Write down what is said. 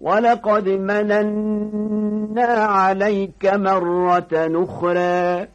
ولقد مننا عليك مرة أخرى.